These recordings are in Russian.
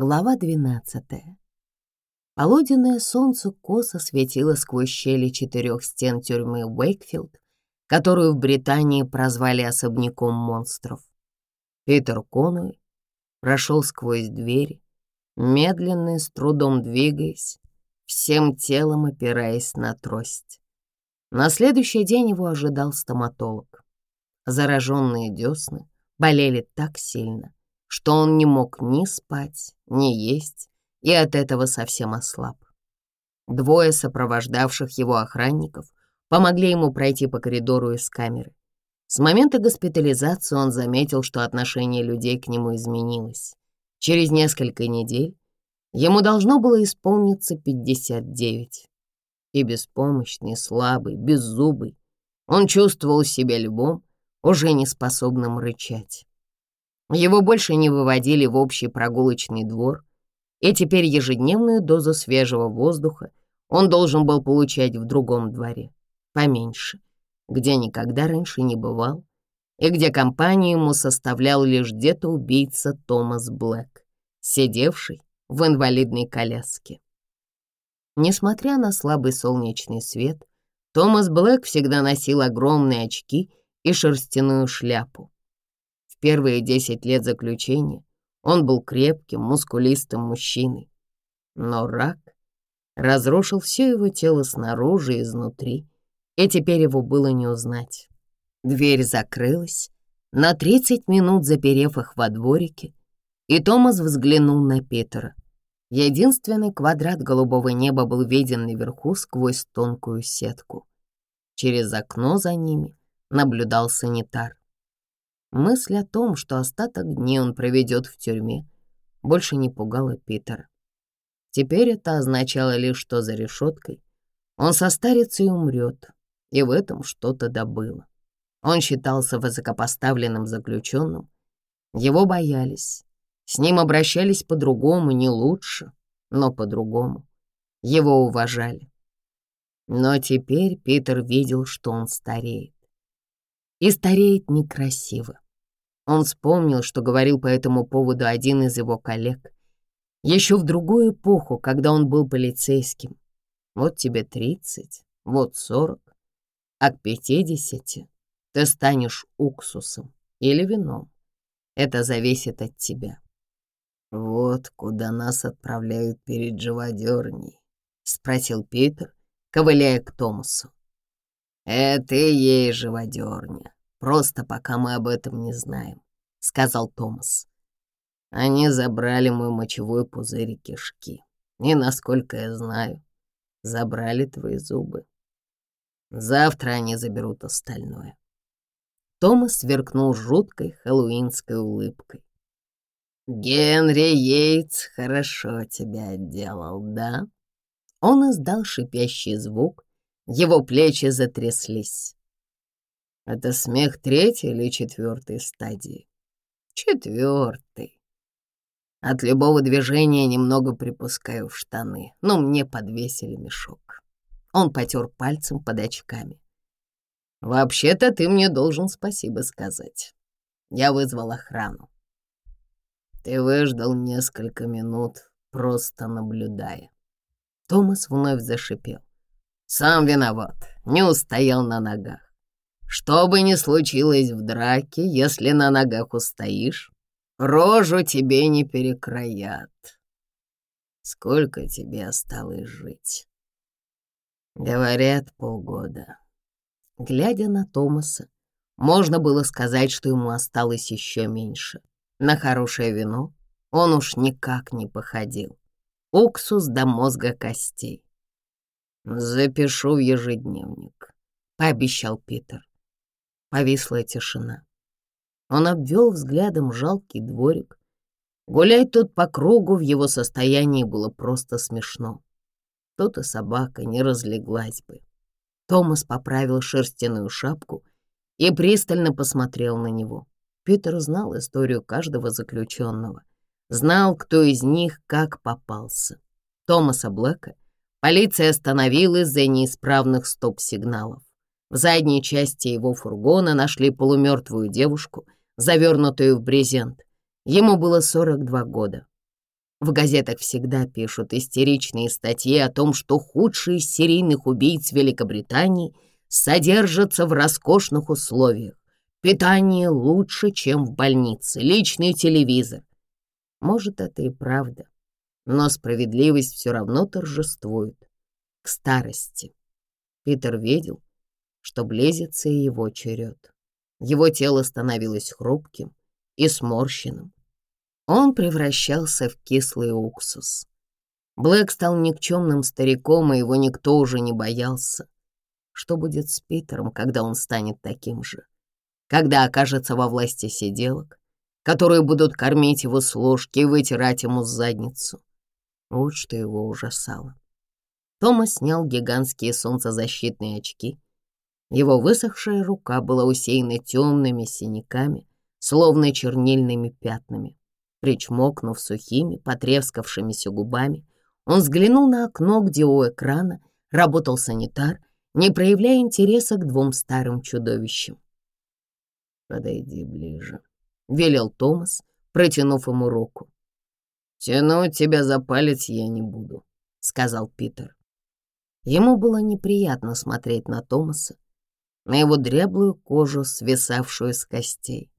Глава 12. Полуденное солнце косо светило сквозь щели четырех стен тюрьмы Уэйкфилд, которую в Британии прозвали особняком монстров. Питер Конуэй прошел сквозь двери, медленно с трудом двигаясь, всем телом опираясь на трость. На следующий день его ожидал стоматолог. Зараженные десны болели так сильно, что он не мог ни спать, не есть и от этого совсем ослаб. Двое сопровождавших его охранников помогли ему пройти по коридору из камеры. С момента госпитализации он заметил, что отношение людей к нему изменилось. Через несколько недель ему должно было исполниться 59. И беспомощный, слабый, беззубый, он чувствовал себя любом, уже не способным рычать. Его больше не выводили в общий прогулочный двор, и теперь ежедневную дозу свежего воздуха он должен был получать в другом дворе, поменьше, где никогда раньше не бывал, и где компанию ему составлял лишь где-то убийца Томас Блэк, сидевший в инвалидной коляске. Несмотря на слабый солнечный свет, Томас Блэк всегда носил огромные очки и шерстяную шляпу, первые десять лет заключения он был крепким, мускулистым мужчиной. Но рак разрушил все его тело снаружи и изнутри, и теперь его было не узнать. Дверь закрылась, на тридцать минут заперев их во дворике, и Томас взглянул на Питера. Единственный квадрат голубого неба был виден наверху сквозь тонкую сетку. Через окно за ними наблюдал санитар. Мысль о том, что остаток дней он проведет в тюрьме, больше не пугала Питера. Теперь это означало лишь, что за решеткой он состарится и умрет, и в этом что-то добыло. Он считался высокопоставленным заключенным, его боялись, с ним обращались по-другому, не лучше, но по-другому. Его уважали. Но теперь Питер видел, что он стареет. И стареет некрасиво. Он вспомнил, что говорил по этому поводу один из его коллег. Еще в другую эпоху, когда он был полицейским. Вот тебе 30, вот 40, а к 50 ты станешь уксусом или вином. Это зависит от тебя. Вот куда нас отправляют перед живодерней, спросил Питер, ковыляя к Томасу. Это и есть живодерня. Просто пока мы об этом не знаем», — сказал Томас. «Они забрали мой мочевой пузырь и кишки. И, насколько я знаю, забрали твои зубы. Завтра они заберут остальное». Томас сверкнул жуткой хэллоуинской улыбкой. «Генри Йейтс хорошо тебя отделал, да?» Он издал шипящий звук, его плечи затряслись. Это смех третьей или четвертой стадии? Четвертой. От любого движения немного припускаю в штаны, но мне подвесили мешок. Он потер пальцем под очками. «Вообще-то ты мне должен спасибо сказать. Я вызвал охрану. Ты выждал несколько минут, просто наблюдая». Томас вновь зашипел. Сам виноват, не устоял на ногах. Что бы ни случилось в драке, если на ногах устоишь, рожу тебе не перекроят. Сколько тебе осталось жить? Говорят, полгода. Глядя на Томаса, можно было сказать, что ему осталось еще меньше. На хорошее вино он уж никак не походил. Уксус до мозга костей. «Запишу в ежедневник», — пообещал Питер. Повисла тишина. Он обвел взглядом жалкий дворик. Гулять тут по кругу в его состоянии было просто смешно. Тут и собака не разлеглась бы. Томас поправил шерстяную шапку и пристально посмотрел на него. Питер знал историю каждого заключенного. Знал, кто из них как попался. Томаса Блэка полиция остановила из-за неисправных стоп-сигналов. В задней части его фургона нашли полумертвую девушку, завернутую в брезент. Ему было 42 года. В газетах всегда пишут истеричные статьи о том, что худшие из серийных убийц Великобритании содержатся в роскошных условиях. Питание лучше, чем в больнице, личный телевизор. Может, это и правда, но справедливость все равно торжествует. К старости. Питер видел, что близится его черед. Его тело становилось хрупким и сморщенным. Он превращался в кислый уксус. Блэк стал никчемным стариком, и его никто уже не боялся. Что будет с Питером, когда он станет таким же? Когда окажется во власти сиделок, которые будут кормить его с ложки и вытирать ему задницу? Вот что его ужасало. Томас снял гигантские солнцезащитные очки его высохшая рука была усеяна темными синяками, словно чернильными пятнами. Причмокнув сухими, потрескавшимися губами, он взглянул на окно, где у экрана работал санитар, не проявляя интереса к двум старым чудовищам. «Подойди ближе», — велел Томас, протянув ему руку. «Тянуть тебя за палец я не буду», — сказал Питер. Ему было неприятно смотреть на Томаса, на его дряблую кожу, свисавшую с костей.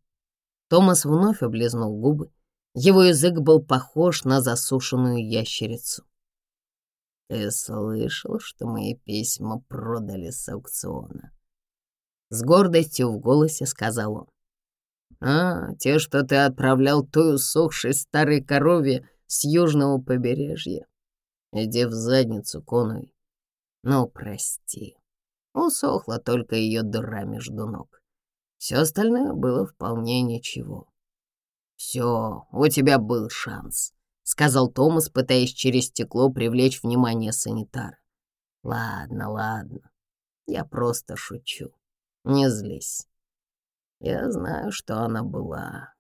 Томас вновь облизнул губы. Его язык был похож на засушенную ящерицу. «Ты слышал, что мои письма продали с аукциона?» С гордостью в голосе сказал он. «А, те, что ты отправлял той усохшей старой корове с южного побережья. Иди в задницу, Конуй. Ну, прости». Усохла только ее дыра между ног. Все остальное было вполне ничего. «Все, у тебя был шанс», — сказал Томас, пытаясь через стекло привлечь внимание санитара. «Ладно, ладно, я просто шучу. Не злись. Я знаю, что она была.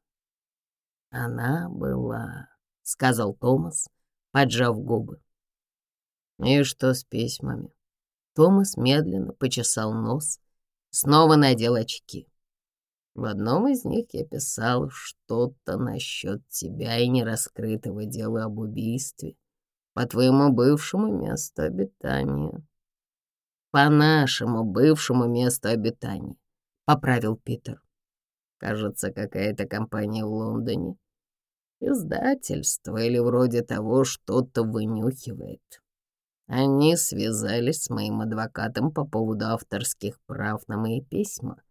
Она была, — сказал Томас, поджав губы. И что с письмами? Томас медленно почесал нос, снова надел очки. В одном из них я писал что-то насчет тебя и нераскрытого дела об убийстве по твоему бывшему месту обитания. По нашему бывшему месту обитания, поправил Питер. Кажется, какая-то компания в Лондоне. Издательство или вроде того что-то вынюхивает. Они связались с моим адвокатом по поводу авторских прав на мои письма.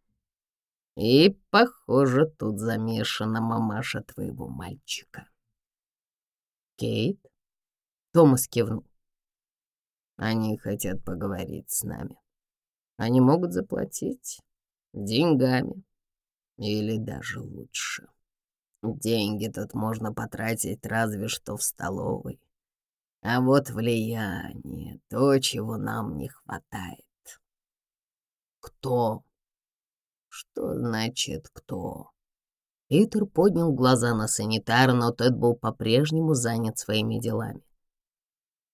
И, похоже, тут замешана мамаша твоего мальчика. Кейт? Томас кивнул. Они хотят поговорить с нами. Они могут заплатить деньгами или даже лучше. Деньги тут можно потратить разве что в столовой. А вот влияние, то, чего нам не хватает. Кто? Что значит «кто»? Питер поднял глаза на санитара, но тот был по-прежнему занят своими делами.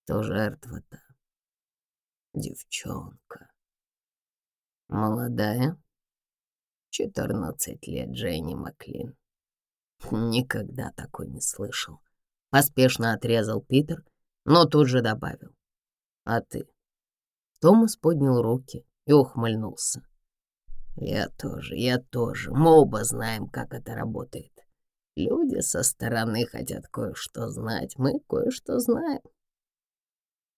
Кто жертва-то? Девчонка. Молодая? Четырнадцать лет Дженни Маклин. Никогда такой не слышал. Поспешно отрезал Питер — но тут же добавил. «А ты?» Томас поднял руки и ухмыльнулся. «Я тоже, я тоже. Мы оба знаем, как это работает. Люди со стороны хотят кое-что знать, мы кое-что знаем».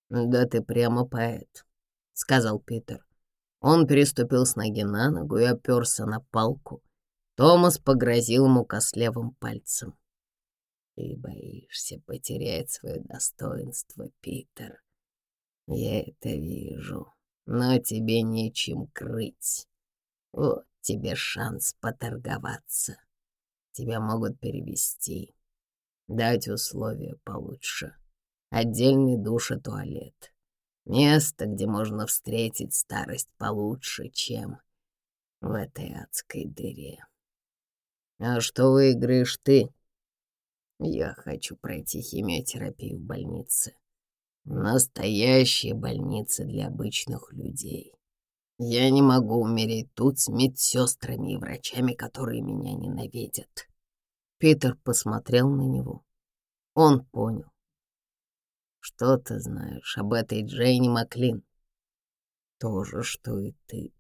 «Да ты прямо поэт», — сказал Питер. Он переступил с ноги на ногу и оперся на палку. Томас погрозил ему костлявым пальцем. Ты боишься потерять свое достоинство, Питер. Я это вижу, но тебе нечем крыть. Вот тебе шанс поторговаться. Тебя могут перевести, дать условия получше. Отдельный душ и туалет. Место, где можно встретить старость получше, чем в этой адской дыре. А что выиграешь ты? Я хочу пройти химиотерапию в больнице. настоящие больницы для обычных людей. Я не могу умереть тут с медсестрами и врачами, которые меня ненавидят. Питер посмотрел на него. Он понял. Что ты знаешь об этой Джейне Маклин? То же, что и ты.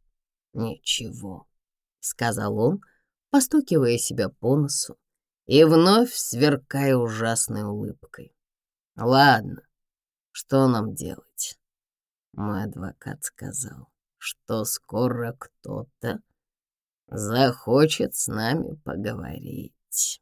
Ничего, — сказал он, постукивая себя по носу и вновь сверкая ужасной улыбкой. «Ладно, что нам делать?» Мой адвокат сказал, что скоро кто-то захочет с нами поговорить.